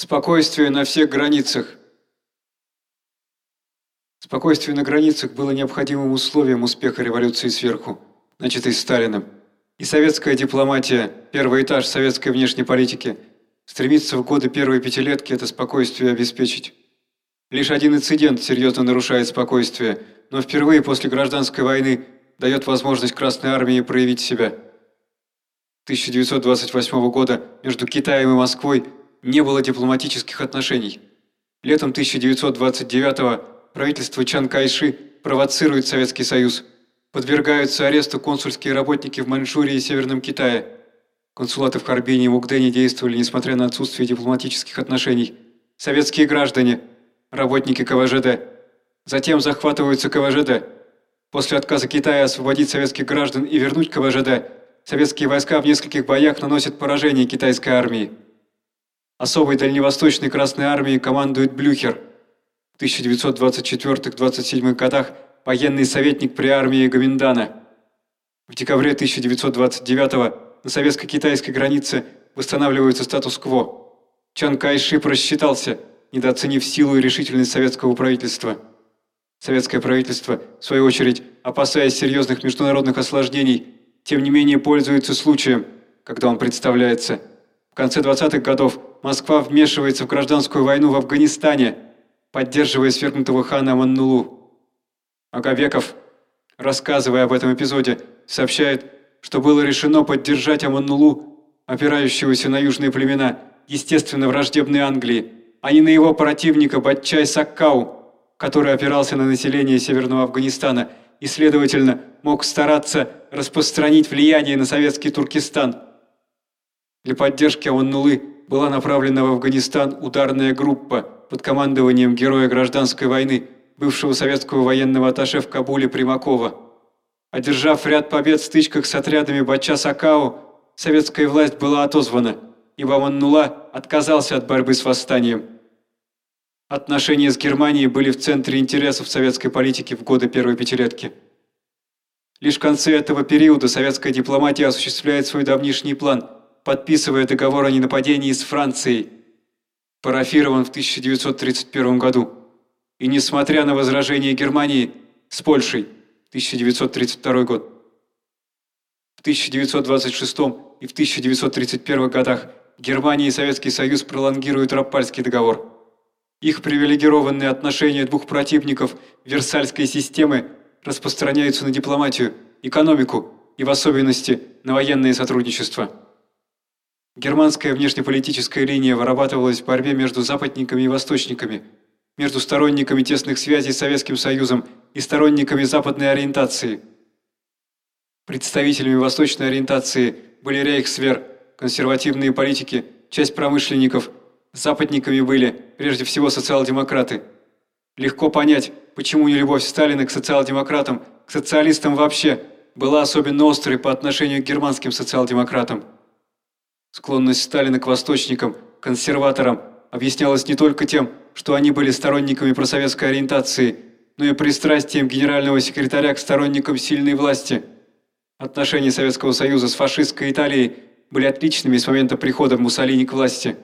Спокойствие на всех границах. Спокойствие на границах было необходимым условием успеха революции сверху, начатой Сталиным. И советская дипломатия, первый этаж советской внешней политики, стремится в годы первой пятилетки это спокойствие обеспечить. Лишь один инцидент серьезно нарушает спокойствие, но впервые после гражданской войны дает возможность Красной Армии проявить себя. 1928 года между Китаем и Москвой не было дипломатических отношений. Летом 1929 правительство Чан Кайши провоцирует Советский Союз. Подвергаются аресту консульские работники в Маньчжурии и Северном Китае. Консулаты в Харбине и Мукдене действовали, несмотря на отсутствие дипломатических отношений. Советские граждане, работники КВЖД. Затем захватываются КВЖД. После отказа Китая освободить советских граждан и вернуть КВЖД, советские войска в нескольких боях наносят поражение китайской армии. Особой дальневосточной Красной армией командует Блюхер. В 1924-27 годах военный советник при армии Гоминдана. В декабре 1929 на советско-китайской границе восстанавливается статус-кво. Чан Кайши просчитался, недооценив силу и решительность советского правительства. Советское правительство, в свою очередь, опасаясь серьезных международных осложнений, тем не менее пользуется случаем, когда он представляется. В конце 20-х годов Москва вмешивается в гражданскую войну в Афганистане, поддерживая свергнутого хана Маннулу. Агавеков, рассказывая об этом эпизоде, сообщает, что было решено поддержать Аманнулу, опирающегося на южные племена, естественно враждебной Англии, а не на его противника Батчай Саккау, который опирался на население Северного Афганистана и, следовательно, мог стараться распространить влияние на советский Туркестан. Для поддержки Аманнулы была направлена в Афганистан ударная группа под командованием героя гражданской войны, бывшего советского военного атташе в Кабуле Примакова. Одержав ряд побед в стычках с отрядами Бача Сакао, советская власть была отозвана, и Аманнула отказался от борьбы с восстанием. Отношения с Германией были в центре интересов советской политики в годы первой пятилетки. Лишь в конце этого периода советская дипломатия осуществляет свой давнишний план, подписывая договор о ненападении с Францией, парафирован в 1931 году. И несмотря на возражения Германии с Польшей, 1932 год. В 1926 и в 1931 годах Германия и Советский Союз пролонгируют Раппальский договор. Их привилегированные отношения двух противников Версальской системы распространяются на дипломатию, экономику и в особенности на военное сотрудничество. Германская внешнеполитическая линия вырабатывалась в борьбе между западниками и восточниками, между сторонниками тесных связей с Советским Союзом и сторонниками западной ориентации. Представителями восточной ориентации были рейхсвер, консервативные политики, часть промышленников, западниками были, прежде всего, социал-демократы. Легко понять, почему нелюбовь Сталина к социал-демократам, к социалистам вообще, была особенно острой по отношению к германским социал-демократам. Склонность Сталина к восточникам, консерваторам, объяснялась не только тем, что они были сторонниками просоветской ориентации, но и пристрастием генерального секретаря к сторонникам сильной власти. Отношения Советского Союза с фашистской Италией были отличными с момента прихода Муссолини к власти.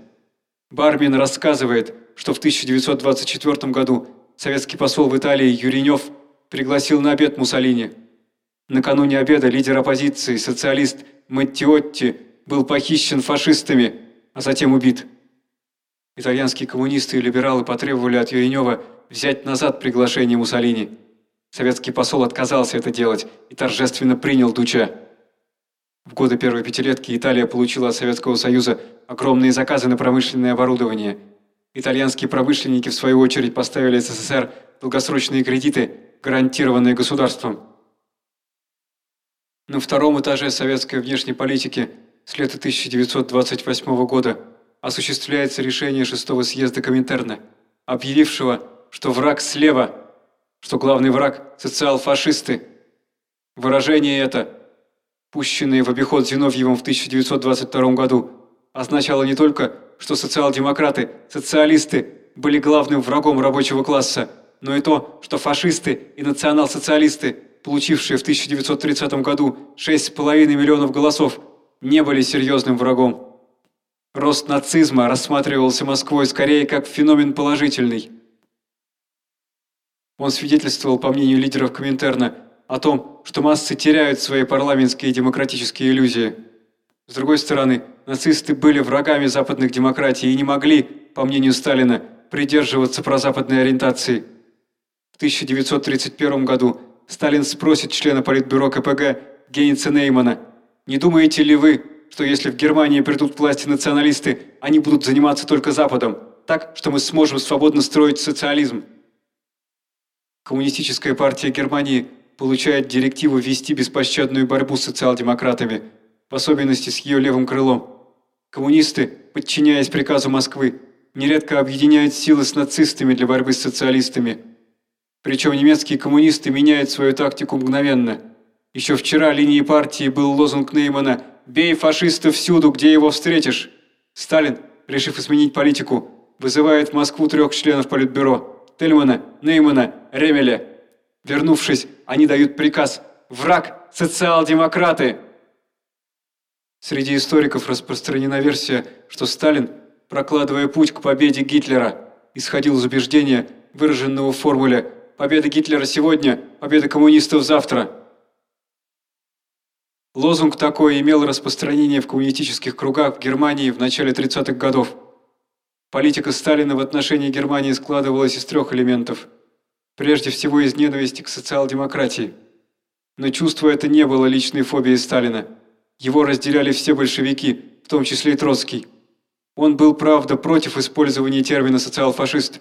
Бармин рассказывает, что в 1924 году советский посол в Италии Юринев пригласил на обед Муссолини. Накануне обеда лидер оппозиции, социалист Маттиотти, был похищен фашистами, а затем убит. Итальянские коммунисты и либералы потребовали от Юринева взять назад приглашение Муссолини. Советский посол отказался это делать и торжественно принял Дуча. В годы первой пятилетки Италия получила от Советского Союза огромные заказы на промышленное оборудование. Итальянские промышленники, в свою очередь, поставили СССР долгосрочные кредиты, гарантированные государством. На втором этаже советской внешней политики с лета 1928 года осуществляется решение шестого съезда Коминтерна, объявившего, что враг слева, что главный враг – социал-фашисты. Выражение это, пущенное в обиход Зиновьевым в 1922 году, означало не только, что социал-демократы, социалисты были главным врагом рабочего класса, но и то, что фашисты и национал-социалисты, получившие в 1930 году 6,5 миллионов голосов, не были серьезным врагом. рост нацизма рассматривался Москвой скорее как феномен положительный. Он свидетельствовал, по мнению лидеров Коминтерна, о том, что массы теряют свои парламентские демократические иллюзии. С другой стороны, нацисты были врагами западных демократий и не могли, по мнению Сталина, придерживаться прозападной ориентации. В 1931 году Сталин спросит члена Политбюро КПГ Гейнца Неймана, «Не думаете ли вы, что если в Германии придут власти националисты, они будут заниматься только Западом, так, что мы сможем свободно строить социализм?» Коммунистическая партия Германии получает директиву вести беспощадную борьбу с социал-демократами, в особенности с ее левым крылом. Коммунисты, подчиняясь приказу Москвы, нередко объединяют силы с нацистами для борьбы с социалистами. Причем немецкие коммунисты меняют свою тактику мгновенно. Еще вчера линией партии был лозунг Неймана «Бей фашистов всюду, где его встретишь». Сталин, решив изменить политику, вызывает в Москву трех членов Политбюро – Тельмана, Неймана, Ремеля. Вернувшись, они дают приказ «Враг! Социал-демократы!» Среди историков распространена версия, что Сталин, прокладывая путь к победе Гитлера, исходил из убеждения, выраженного в формуле «Победа Гитлера сегодня, победа коммунистов завтра». Лозунг такой имел распространение в коммунистических кругах в Германии в начале 30-х годов. Политика Сталина в отношении Германии складывалась из трех элементов. Прежде всего из ненависти к социал-демократии. Но чувство это не было личной фобией Сталина – его разделяли все большевики, в том числе и Троцкий. Он был, правда, против использования термина «социал-фашист»,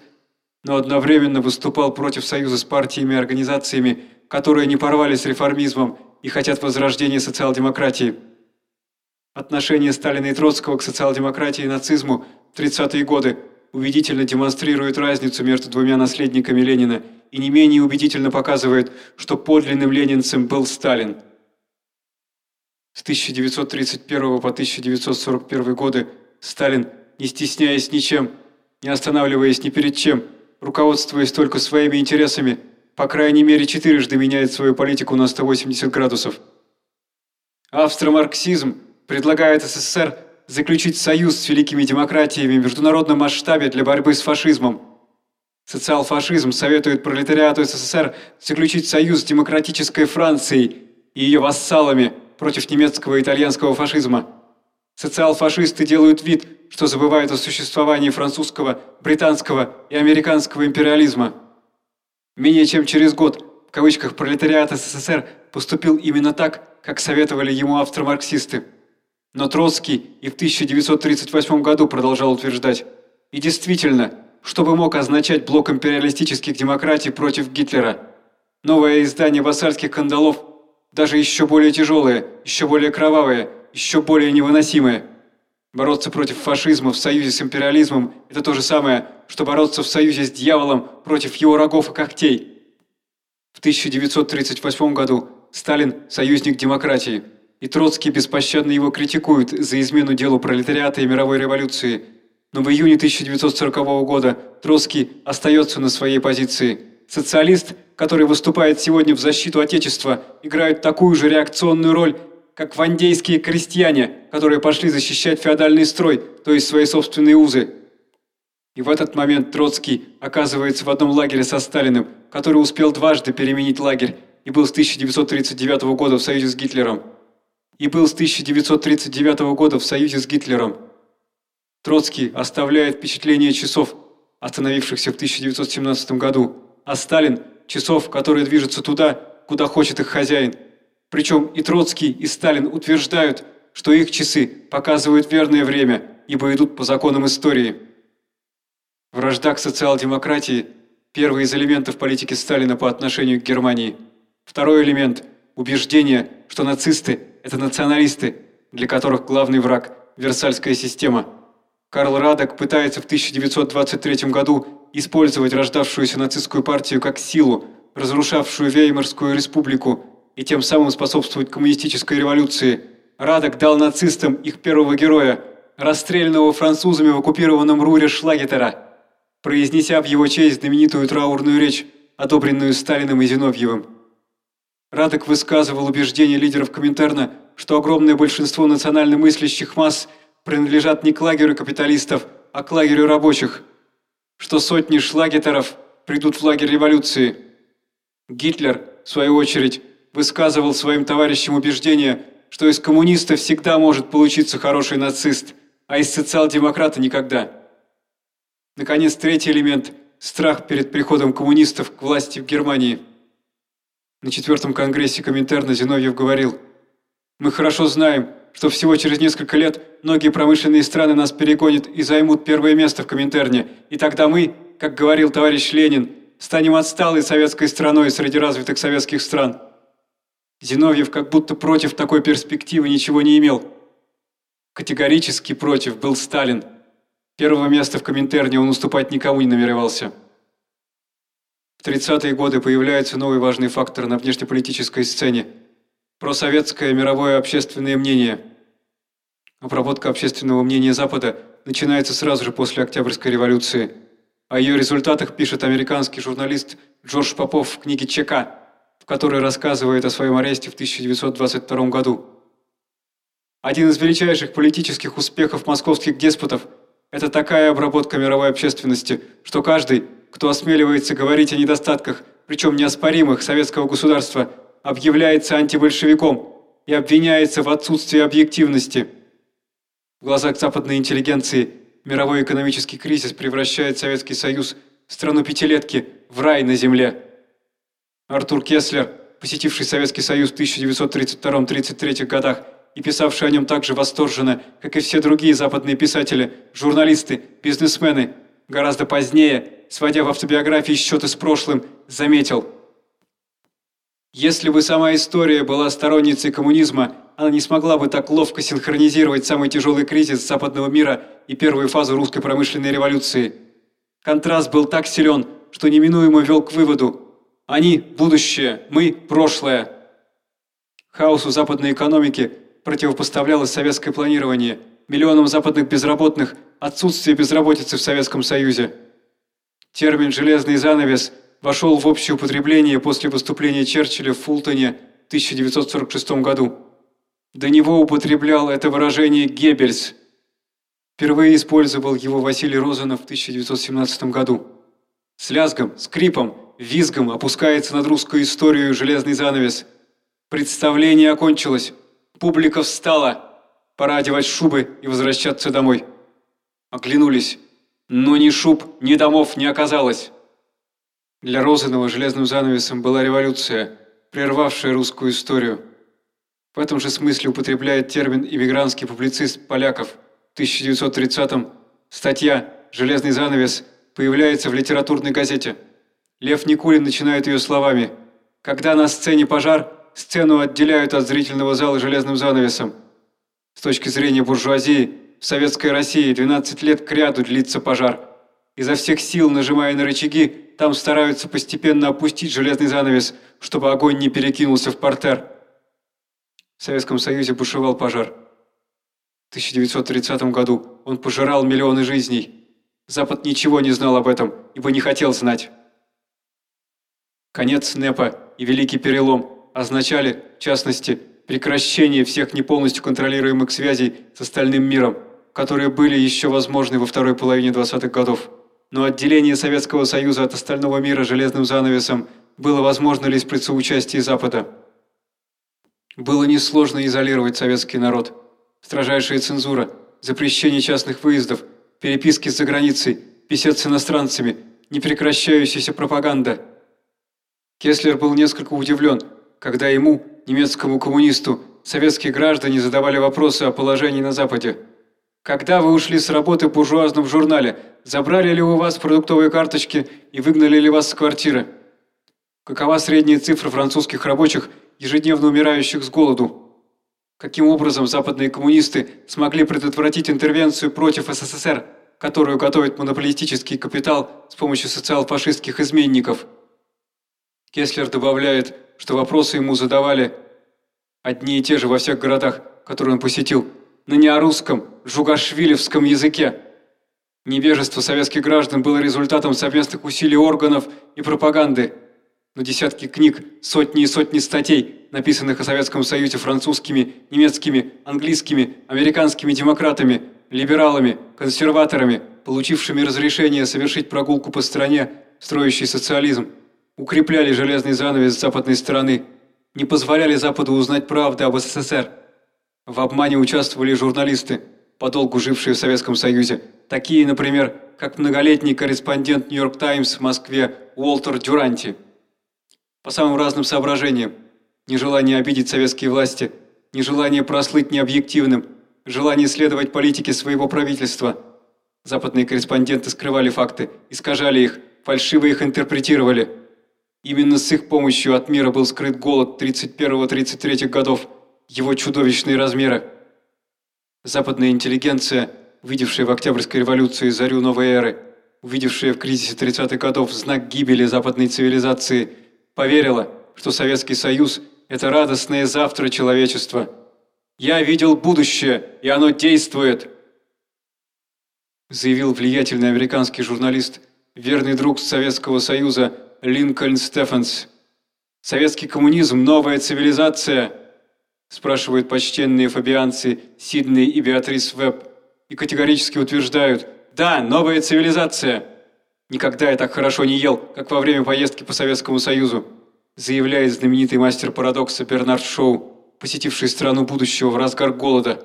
но одновременно выступал против союза с партиями и организациями, которые не порвали с реформизмом и хотят возрождения социал-демократии. Отношение Сталина и Троцкого к социал-демократии и нацизму в 30-е годы убедительно демонстрирует разницу между двумя наследниками Ленина и не менее убедительно показывает, что подлинным ленинцем был Сталин. С 1931 по 1941 годы Сталин, не стесняясь ничем, не останавливаясь ни перед чем, руководствуясь только своими интересами, по крайней мере четырежды меняет свою политику на 180 градусов. Австромарксизм предлагает СССР заключить союз с великими демократиями в международном масштабе для борьбы с фашизмом. Социал-фашизм советует пролетариату СССР заключить союз с демократической Францией и ее вассалами – против немецкого и итальянского фашизма. Социал-фашисты делают вид, что забывают о существовании французского, британского и американского империализма. Менее чем через год, в кавычках, пролетариат СССР поступил именно так, как советовали ему автомарксисты. Но Троцкий и в 1938 году продолжал утверждать. И действительно, что бы мог означать блок империалистических демократий против Гитлера? Новое издание вассальских кандалов – даже еще более тяжелые, еще более кровавые, еще более невыносимые. Бороться против фашизма в союзе с империализмом – это то же самое, что бороться в союзе с дьяволом против его рогов и когтей. В 1938 году Сталин – союзник демократии, и Троцкий беспощадно его критикует за измену делу пролетариата и мировой революции. Но в июне 1940 года Троцкий остается на своей позиции. Социалист который выступает сегодня в защиту Отечества, играют такую же реакционную роль, как вандейские крестьяне, которые пошли защищать феодальный строй, то есть свои собственные узы. И в этот момент Троцкий оказывается в одном лагере со Сталиным, который успел дважды переменить лагерь и был с 1939 года в союзе с Гитлером. И был с 1939 года в союзе с Гитлером. Троцкий оставляет впечатление часов, остановившихся в 1917 году, а Сталин – часов, которые движутся туда, куда хочет их хозяин. Причем и Троцкий, и Сталин утверждают, что их часы показывают верное время, ибо идут по законам истории. Вражда к социал-демократии – первый из элементов политики Сталина по отношению к Германии. Второй элемент – убеждение, что нацисты – это националисты, для которых главный враг – Версальская система. Карл Радек пытается в 1923 году использовать рождавшуюся нацистскую партию как силу, разрушавшую Веймарскую республику, и тем самым способствовать коммунистической революции. Радок дал нацистам их первого героя, расстрелянного французами в оккупированном Руре Шлагетера, произнеся в его честь знаменитую траурную речь, одобренную Сталиным и Зиновьевым. Радок высказывал убеждение лидеров Коминтерна, что огромное большинство национально мыслящих масс принадлежат не к лагерю капиталистов, а к лагерю рабочих, что сотни шлагетеров придут в лагерь революции. Гитлер, в свою очередь, высказывал своим товарищам убеждение, что из коммуниста всегда может получиться хороший нацист, а из социал-демократа никогда. Наконец, третий элемент – страх перед приходом коммунистов к власти в Германии. На четвертом конгрессе Коминтерна Зиновьев говорил, «Мы хорошо знаем, что всего через несколько лет многие промышленные страны нас перегонят и займут первое место в Коминтерне, и тогда мы, как говорил товарищ Ленин, станем отсталой советской страной среди развитых советских стран. Зиновьев как будто против такой перспективы ничего не имел. Категорически против был Сталин. Первого места в Коминтерне он уступать никому не намеревался. В 30-е годы появляется новый важный фактор на внешнеполитической сцене – Просоветское мировое общественное мнение. Обработка общественного мнения Запада начинается сразу же после Октябрьской революции. О ее результатах пишет американский журналист Джордж Попов в книге ЧК, в которой рассказывает о своем аресте в 1922 году. Один из величайших политических успехов московских деспотов – это такая обработка мировой общественности, что каждый, кто осмеливается говорить о недостатках, причем неоспоримых, советского государства – объявляется антибольшевиком и обвиняется в отсутствии объективности. В глазах западной интеллигенции мировой экономический кризис превращает Советский Союз в страну пятилетки в рай на земле. Артур Кеслер, посетивший Советский Союз в 1932-33 годах и писавший о нем так же восторженно, как и все другие западные писатели, журналисты, бизнесмены, гораздо позднее, сводя в автобиографии счеты с прошлым, заметил – если бы сама история была сторонницей коммунизма, она не смогла бы так ловко синхронизировать самый тяжелый кризис западного мира и первую фазу русской промышленной революции. Контраст был так силен, что неминуемо вел к выводу «Они – будущее, мы – прошлое». Хаосу западной экономики противопоставлялось советское планирование, миллионам западных безработных – отсутствие безработицы в Советском Союзе. Термин «железный занавес» – вошел в общее употребление после выступления Черчилля в Фултоне в 1946 году. До него употреблял это выражение Геббельс. Впервые использовал его Василий Розанов в 1917 году. С лязгом, скрипом, визгом опускается над русскую историю железный занавес. Представление окончилось. Публика встала. Пора одевать шубы и возвращаться домой. Оглянулись. Но ни шуб, ни домов не оказалось. Для Розанова железным занавесом была революция, прервавшая русскую историю. В этом же смысле употребляет термин иммигрантский публицист Поляков в 1930-м. Статья «Железный занавес» появляется в литературной газете. Лев Никулин начинает ее словами «Когда на сцене пожар, сцену отделяют от зрительного зала железным занавесом». С точки зрения буржуазии, в советской России 12 лет кряду длится пожар. Изо всех сил, нажимая на рычаги, там стараются постепенно опустить железный занавес, чтобы огонь не перекинулся в портер. В Советском Союзе бушевал пожар. В 1930 году он пожирал миллионы жизней. Запад ничего не знал об этом, ибо не хотел знать. Конец НЭПа и Великий Перелом означали, в частности, прекращение всех неполностью контролируемых связей с остальным миром, которые были еще возможны во второй половине 20-х годов но отделение Советского Союза от остального мира железным занавесом было возможно лишь при соучастии Запада. Было несложно изолировать советский народ. Строжайшая цензура, запрещение частных выездов, переписки с заграницей, бесед с иностранцами, непрекращающаяся пропаганда. Кеслер был несколько удивлен, когда ему, немецкому коммунисту, советские граждане задавали вопросы о положении на Западе. Когда вы ушли с работы в буржуазном журнале, забрали ли у вас продуктовые карточки и выгнали ли вас с квартиры? Какова средняя цифра французских рабочих, ежедневно умирающих с голоду? Каким образом западные коммунисты смогли предотвратить интервенцию против СССР, которую готовит монополистический капитал с помощью социал-фашистских изменников? Кеслер добавляет, что вопросы ему задавали одни и те же во всех городах, которые он посетил – на неорусском, жугашвилевском языке. Невежество советских граждан было результатом совместных усилий органов и пропаганды. Но десятки книг, сотни и сотни статей, написанных о Советском Союзе французскими, немецкими, английскими, американскими демократами, либералами, консерваторами, получившими разрешение совершить прогулку по стране, строящей социализм, укрепляли железный занавес с западной стороны, не позволяли Западу узнать правду об СССР. В обмане участвовали журналисты, подолгу жившие в Советском Союзе, такие, например, как многолетний корреспондент «Нью-Йорк Таймс» в Москве Уолтер Дюранти. По самым разным соображениям, нежелание обидеть советские власти, нежелание прослыть необъективным, желание следовать политике своего правительства. Западные корреспонденты скрывали факты, искажали их, фальшиво их интерпретировали. Именно с их помощью от мира был скрыт голод 31-33 годов, его чудовищные размеры. Западная интеллигенция, видевшая в Октябрьской революции зарю новой эры, увидевшая в кризисе 30-х годов знак гибели западной цивилизации, поверила, что Советский Союз – это радостное завтра человечества. «Я видел будущее, и оно действует», заявил влиятельный американский журналист, верный друг Советского Союза Линкольн Стефанс. «Советский коммунизм – новая цивилизация», спрашивают почтенные фабианцы Сидней и Беатрис Веб, и категорически утверждают «Да, новая цивилизация!» «Никогда я так хорошо не ел, как во время поездки по Советскому Союзу», заявляет знаменитый мастер парадокса Бернард Шоу, посетивший страну будущего в разгар голода.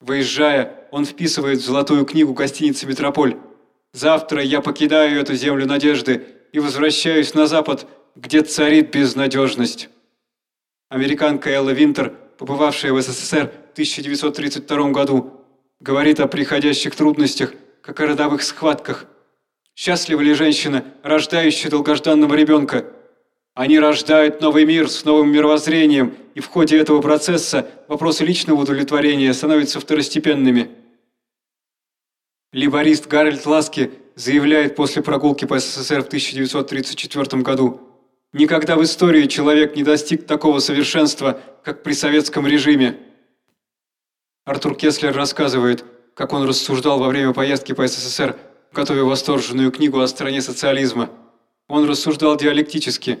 Выезжая, он вписывает в золотую книгу гостиницы «Метрополь». «Завтра я покидаю эту землю надежды и возвращаюсь на Запад, где царит безнадежность». Американка Элла Винтер – побывавшая в СССР в 1932 году, говорит о приходящих трудностях, как о родовых схватках. Счастлива ли женщина, рождающая долгожданного ребенка? Они рождают новый мир с новым мировоззрением, и в ходе этого процесса вопросы личного удовлетворения становятся второстепенными. Либорист Гарольд Ласки заявляет после прогулки по СССР в 1934 году – Никогда в истории человек не достиг такого совершенства, как при советском режиме. Артур Кеслер рассказывает, как он рассуждал во время поездки по СССР, готовя восторженную книгу о стране социализма. Он рассуждал диалектически.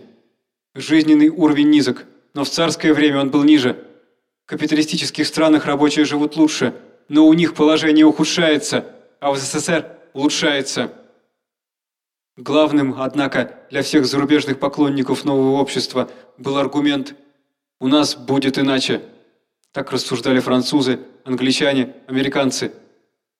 Жизненный уровень низок, но в царское время он был ниже. В капиталистических странах рабочие живут лучше, но у них положение ухудшается, а в СССР улучшается. Главным, однако, для всех зарубежных поклонников нового общества был аргумент «У нас будет иначе». Так рассуждали французы, англичане, американцы.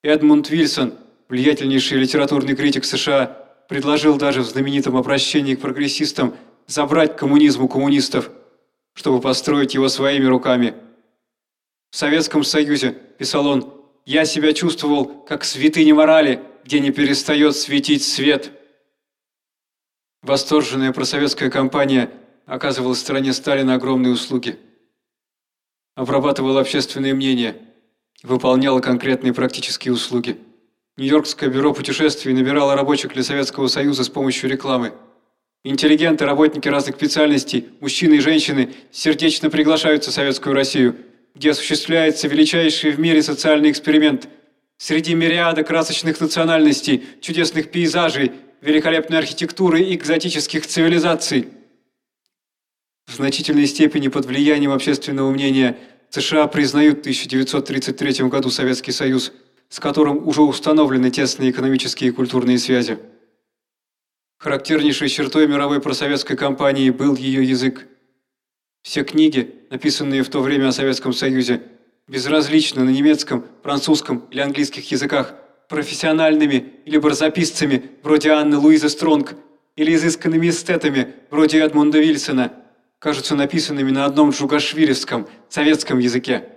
Эдмунд Вильсон, влиятельнейший литературный критик США, предложил даже в знаменитом обращении к прогрессистам забрать коммунизм у коммунистов, чтобы построить его своими руками. В Советском Союзе, писал он, я себя чувствовал, как святыня морали, где не перестает светить свет. Восторженная просоветская компания оказывала стране Сталина огромные услуги. Обрабатывала общественное мнение, выполняла конкретные практические услуги. Нью-Йоркское бюро путешествий набирало рабочих для Советского Союза с помощью рекламы. Интеллигенты, работники разных специальностей, мужчины и женщины сердечно приглашаются в Советскую Россию, где осуществляется величайший в мире социальный эксперимент. Среди мириада красочных национальностей, чудесных пейзажей – великолепной архитектуры и экзотических цивилизаций. В значительной степени под влиянием общественного мнения США признают в 1933 году Советский Союз, с которым уже установлены тесные экономические и культурные связи. Характернейшей чертой мировой просоветской кампании был ее язык. Все книги, написанные в то время о Советском Союзе, безразлично на немецком, французском или английских языках – профессиональными или барзаписцами, вроде Анны Луизы Стронг, или изысканными эстетами, вроде Эдмунда Вильсона, кажутся написанными на одном джугашвилевском, советском языке.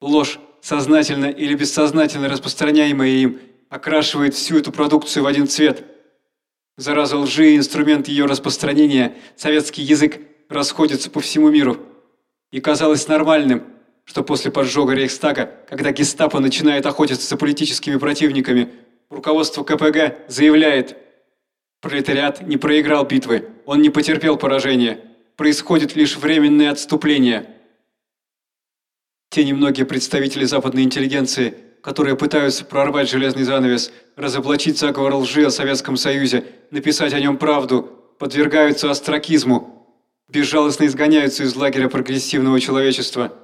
Ложь, сознательно или бессознательно распространяемая им, окрашивает всю эту продукцию в один цвет. Зараза лжи и инструмент ее распространения, советский язык, расходятся по всему миру. И казалось нормальным – что после поджога Рейхстага, когда гестапо начинает охотиться за политическими противниками, руководство КПГ заявляет «Пролетариат не проиграл битвы, он не потерпел поражения, происходит лишь временное отступление». Те немногие представители западной интеллигенции, которые пытаются прорвать железный занавес, разоблачить заговор лжи о Советском Союзе, написать о нем правду, подвергаются остракизму, безжалостно изгоняются из лагеря прогрессивного человечества –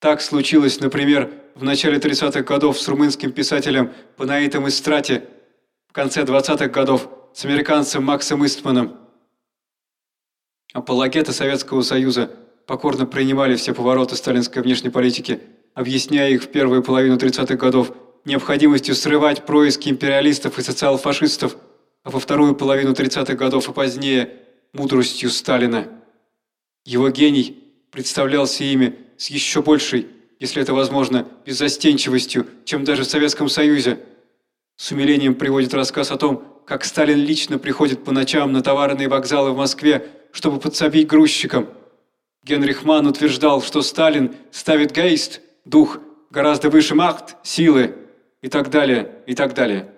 так случилось, например, в начале 30-х годов с румынским писателем Панаитом Истрати, в конце 20-х годов с американцем Максом Истманом. Апологеты Советского Союза покорно принимали все повороты сталинской внешней политики, объясняя их в первую половину 30-х годов необходимостью срывать происки империалистов и социал-фашистов, а во вторую половину 30-х годов и позднее – мудростью Сталина. Его гений представлялся ими с еще большей, если это возможно, беззастенчивостью, чем даже в Советском Союзе. С умилением приводит рассказ о том, как Сталин лично приходит по ночам на товарные вокзалы в Москве, чтобы подсобить грузчикам. Генрих Манн утверждал, что Сталин ставит гейст, дух, гораздо выше махт, силы и так далее, и так далее.